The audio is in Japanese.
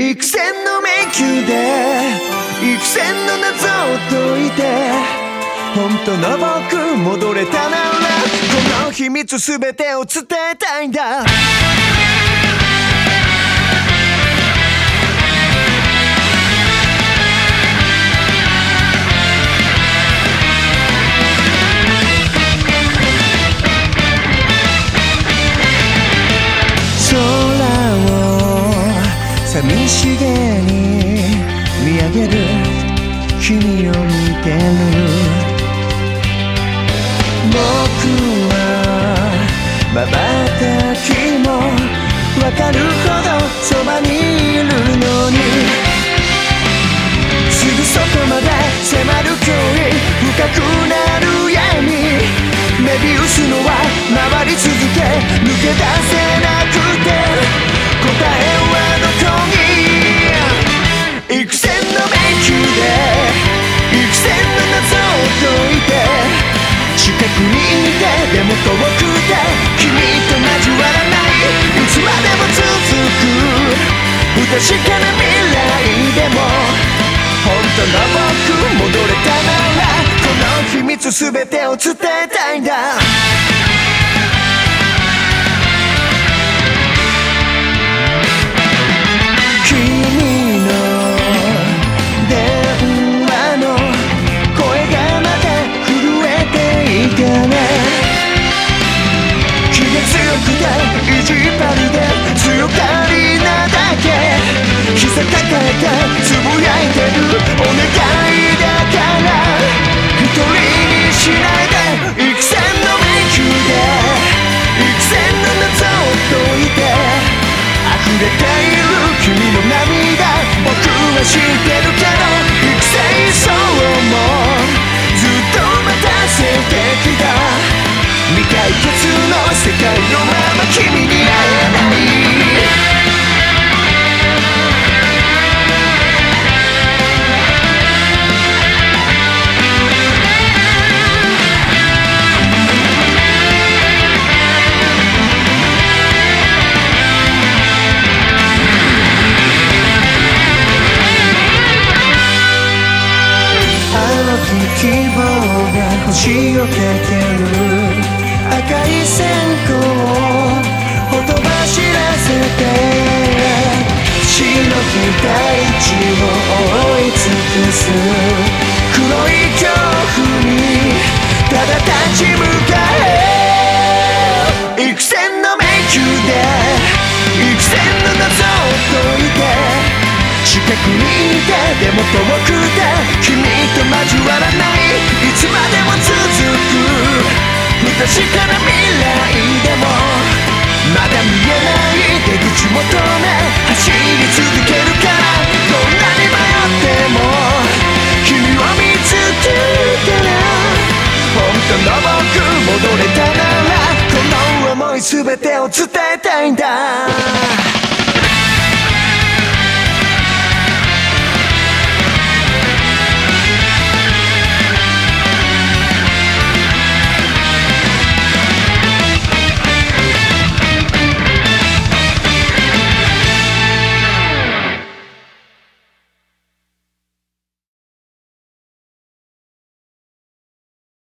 幾千の迷宮で幾千の謎を解いて本当の僕戻れたならこの秘密全てを伝えたいんだ。寂しげに見上げる君を見てる。僕は瞬きもわかるほどそばにいる。確かな未来でも本当の僕戻れたならこの秘密全てを伝えたいんだ君の電話の声がまだ震えていたね気が強くて意地膝抱えてつぶやいてるお願いだから一人にしないで幾千の迷宮で幾千の謎を解いて溢れている君の涙僕は知ってるけど希望が星をかける近くにいてでも遠くで君と交わらないいつまでも続く不確かな未来でもまだ見えない出口求め走り続けるからどんなに迷っても君を見つけたら本当の僕戻れたならこの想い全てを伝えたいんだ。